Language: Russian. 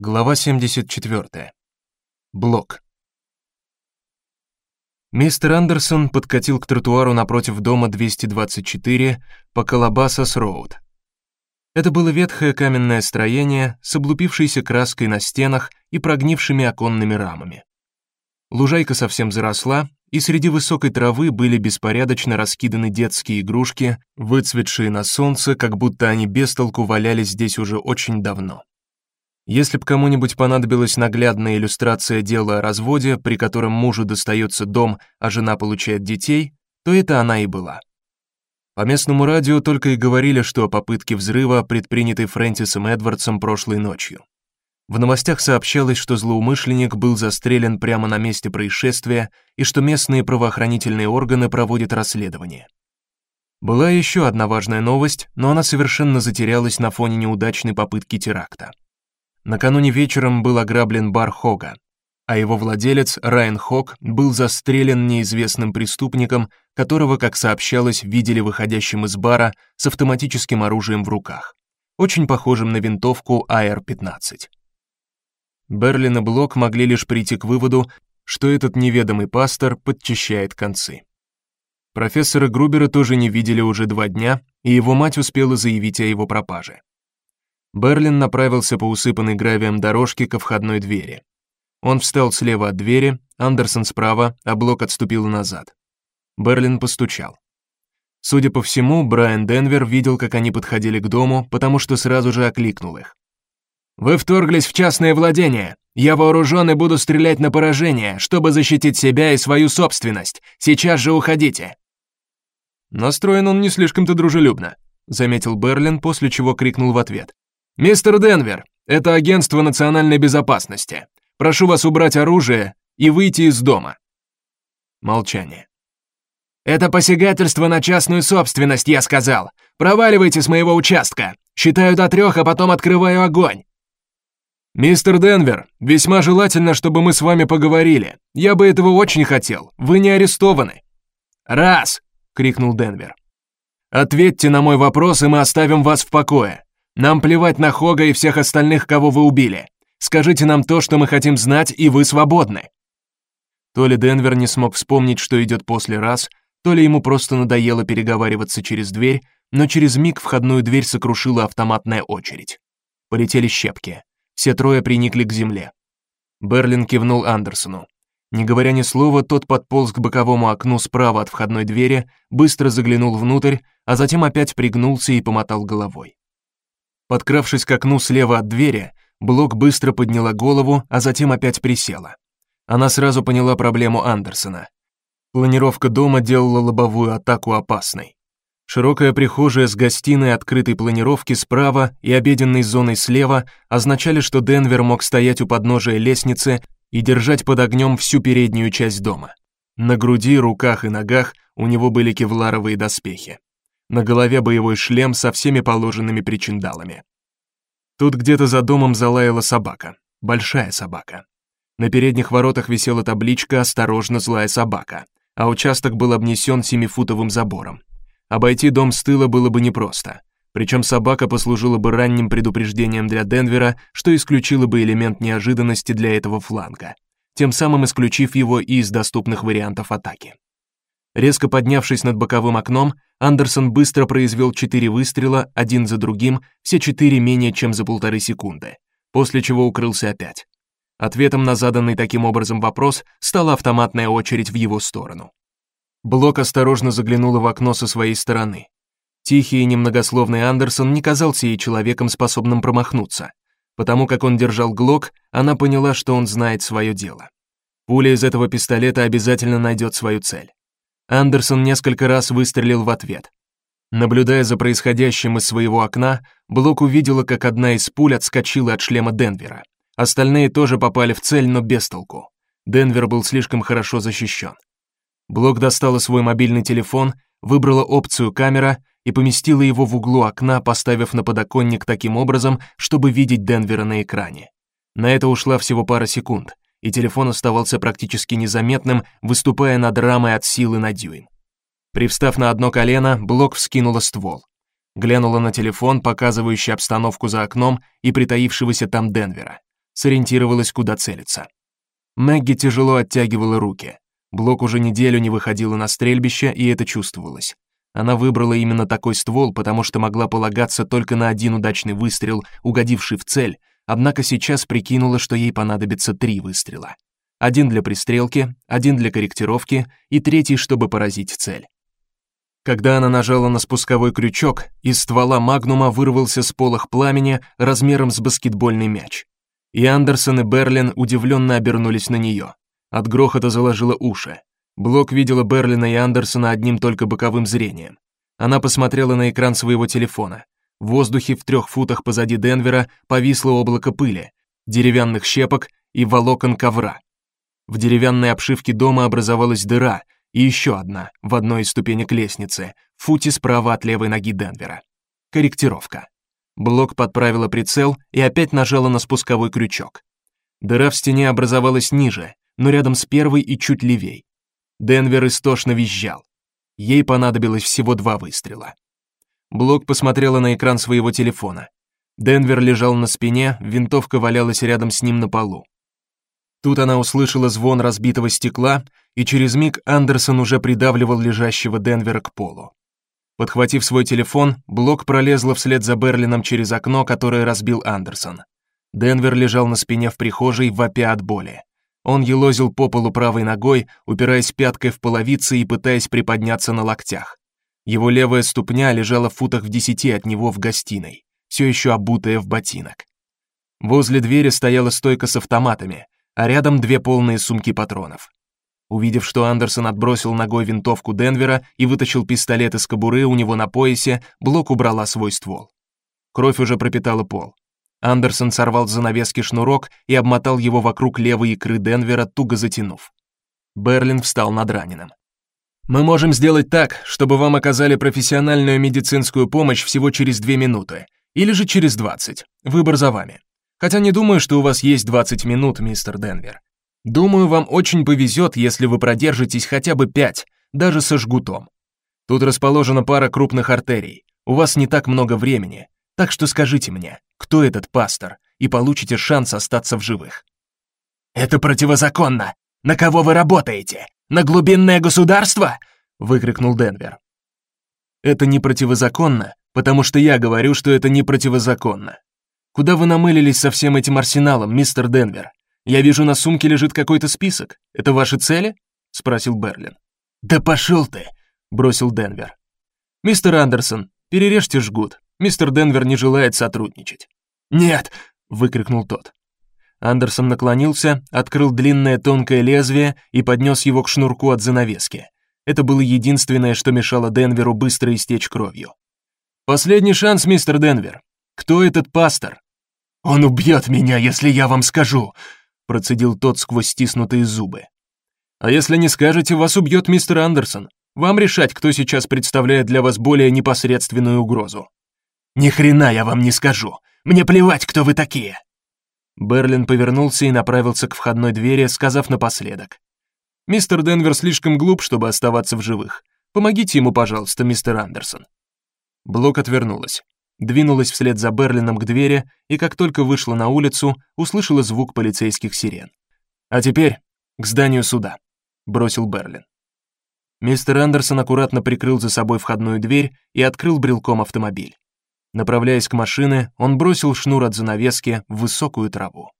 Глава 74. Блок. Мистер Андерсон подкатил к тротуару напротив дома 224 по Колобасас-роуд. Это было ветхое каменное строение с облупившейся краской на стенах и прогнившими оконными рамами. Лужайка совсем заросла, и среди высокой травы были беспорядочно раскиданы детские игрушки, выцветшие на солнце, как будто они без толку валялись здесь уже очень давно. Если б кому-нибудь понадобилась наглядная иллюстрация дела о разводе, при котором мужу достается дом, а жена получает детей, то это она и была. По местному радио только и говорили, что о попытке взрыва, предпринятой Фрэнсисом Эдвардсом прошлой ночью. В новостях сообщалось, что злоумышленник был застрелен прямо на месте происшествия и что местные правоохранительные органы проводят расследование. Была еще одна важная новость, но она совершенно затерялась на фоне неудачной попытки теракта. Накануне вечером был ограблен бар Хога, а его владелец Райан Хог был застрелен неизвестным преступником, которого, как сообщалось, видели выходящим из бара с автоматическим оружием в руках, очень похожим на винтовку AR-15. Берлин и Блок могли лишь прийти к выводу, что этот неведомый пастор подчищает концы. Профессора Грубера тоже не видели уже два дня, и его мать успела заявить о его пропаже. Берлин направился по усыпанной гравием дорожке ко входной двери. Он встал слева от двери, Андерсон справа, а Блок отступил назад. Берлин постучал. Судя по всему, Брайан Денвер видел, как они подходили к дому, потому что сразу же окликнул их. Вы вторглись в частное владение. Я вооружен и буду стрелять на поражение, чтобы защитить себя и свою собственность. Сейчас же уходите. Настроен он не слишком-то дружелюбно, заметил Берлин, после чего крикнул в ответ: Мистер Денвер, это агентство национальной безопасности. Прошу вас убрать оружие и выйти из дома. Молчание. Это посягательство на частную собственность, я сказал. Проваливайте с моего участка. Считаю до трех, а потом открываю огонь. Мистер Денвер, весьма желательно, чтобы мы с вами поговорили. Я бы этого очень хотел. Вы не арестованы. Раз, крикнул Денвер. Ответьте на мой вопрос, и мы оставим вас в покое. Нам плевать на Хога и всех остальных, кого вы убили. Скажите нам то, что мы хотим знать, и вы свободны. То ли Денвер не смог вспомнить, что идет после раз, то ли ему просто надоело переговариваться через дверь, но через миг входную дверь сокрушила автоматная очередь. Полетели щепки. Все трое приникли к земле. Берлин кивнул Андерсону. Не говоря ни слова, тот подполз к боковому окну справа от входной двери, быстро заглянул внутрь, а затем опять пригнулся и помотал головой. Подкравшись к окну слева от двери, Блок быстро подняла голову, а затем опять присела. Она сразу поняла проблему Андерсона. Планировка дома делала лобовую атаку опасной. Широкая прихожая с гостиной открытой планировки справа и обеденной зоной слева означали, что Денвер мог стоять у подножия лестницы и держать под огнем всю переднюю часть дома. На груди, руках и ногах у него были кевларовые доспехи. На голове боевой шлем со всеми положенными причиндалами. Тут где-то за домом залаяла собака, большая собака. На передних воротах висела табличка «Осторожно, злая собака», а участок был обнесен семифутовым забором. Обойти дом с тыла было бы непросто. Причем собака послужила бы ранним предупреждением для Денвера, что исключило бы элемент неожиданности для этого фланга, тем самым исключив его из доступных вариантов атаки. Резко поднявшись над боковым окном, Андерсон быстро произвел четыре выстрела, один за другим, все четыре менее чем за полторы секунды, после чего укрылся опять. Ответом на заданный таким образом вопрос стала автоматная очередь в его сторону. Блок осторожно заглянула в окно со своей стороны. Тихий и немногословный Андерсон не казался ей человеком, способным промахнуться. Потому как он держал глок, она поняла, что он знает свое дело. Пуля из этого пистолета обязательно найдет свою цель. Андерсон несколько раз выстрелил в ответ. Наблюдая за происходящим из своего окна, Блок увидела, как одна из пуль отскочила от шлема Денвера. Остальные тоже попали в цель, но без толку. Денвер был слишком хорошо защищен. Блок достала свой мобильный телефон, выбрала опцию камера и поместила его в углу окна, поставив на подоконник таким образом, чтобы видеть Денвера на экране. На это ушла всего пара секунд и телефон оставался практически незаметным, выступая над рамой от силы на дюйм. Привстав на одно колено, Блок вскинула ствол. Глянула на телефон, показывающий обстановку за окном и притаившегося там Денвера. сориентировалась, куда целиться. Мэгги тяжело оттягивала руки. Блок уже неделю не выходила на стрельбище, и это чувствовалось. Она выбрала именно такой ствол, потому что могла полагаться только на один удачный выстрел, угодивший в цель, однако сейчас прикинула, что ей понадобится три выстрела. Один для пристрелки, один для корректировки и третий, чтобы поразить цель. Когда она нажала на спусковой крючок, из ствола Магнума вырвался сполох пламени размером с баскетбольный мяч. И Андерсон и Берлин удивленно обернулись на нее. От грохота заложило уши. Блок видела Берлина и Андерсона одним только боковым зрением. Она посмотрела на экран своего телефона. В воздухе в трех футах позади Денвера повисло облако пыли, деревянных щепок и волокон ковра. В деревянной обшивке дома образовалась дыра, и еще одна в одной из ступенек лестницы, в футе справа от левой ноги Денвера. Корректировка. Блок подправила прицел и опять нажала на спусковой крючок. Дыра в стене образовалась ниже, но рядом с первой и чуть левей. Денвер истошно визжал. Ей понадобилось всего два выстрела. Блок посмотрела на экран своего телефона. Денвер лежал на спине, винтовка валялась рядом с ним на полу. Тут она услышала звон разбитого стекла, и через миг Андерсон уже придавливал лежащего Денвера к полу. Подхватив свой телефон, Блок пролезла вслед за Берлином через окно, которое разбил Андерсон. Денвер лежал на спине в прихожей, вопя от боли. Он елозил по полу правой ногой, упираясь пяткой в половицы и пытаясь приподняться на локтях. Его левая ступня лежала в футах в десяти от него в гостиной, все еще обутая в ботинок. Возле двери стояла стойка с автоматами, а рядом две полные сумки патронов. Увидев, что Андерсон отбросил ногой винтовку Денвера и вытащил пистолет из кобуры у него на поясе, Блок убрала свой ствол. Кровь уже пропитала пол. Андерсон сорвал с занавески шнурок и обмотал его вокруг левой икры Денвера, туго затянув. Берлин встал над раненым. Мы можем сделать так, чтобы вам оказали профессиональную медицинскую помощь всего через две минуты, или же через двадцать. Выбор за вами. Хотя не думаю, что у вас есть двадцать минут, мистер Денвер. Думаю, вам очень повезет, если вы продержитесь хотя бы пять, даже со жгутом. Тут расположена пара крупных артерий. У вас не так много времени, так что скажите мне, кто этот пастор, и получите шанс остаться в живых. Это противозаконно. На кого вы работаете? На глубинное государство? выкрикнул Денвер. Это не противозаконно, потому что я говорю, что это не противозаконно. Куда вы намылились со всем этим арсеналом, мистер Денвер? Я вижу, на сумке лежит какой-то список. Это ваши цели? спросил Берлин. Да пошел ты, бросил Денвер. Мистер Андерсон, перережьте жгут. Мистер Денвер не желает сотрудничать. Нет, выкрикнул тот. Андерсон наклонился, открыл длинное тонкое лезвие и поднес его к шнурку от занавески. Это было единственное, что мешало Денверу быстро истечь кровью. Последний шанс, мистер Денвер. Кто этот пастор? Он убьет меня, если я вам скажу, процедил тот сквозь стиснутые зубы. А если не скажете, вас убьет мистер Андерсон. Вам решать, кто сейчас представляет для вас более непосредственную угрозу. Ни хрена я вам не скажу. Мне плевать, кто вы такие. Берлин повернулся и направился к входной двери, сказав напоследок: "Мистер Денвер слишком глуп, чтобы оставаться в живых. Помогите ему, пожалуйста, мистер Андерсон". Блок отвернулась двинулась вслед за Берлином к двери и как только вышла на улицу, услышала звук полицейских сирен. А теперь к зданию суда, бросил Берлин. Мистер Андерсон аккуратно прикрыл за собой входную дверь и открыл брелком автомобиль. Направляясь к машине, он бросил шнур от занавески в высокую траву.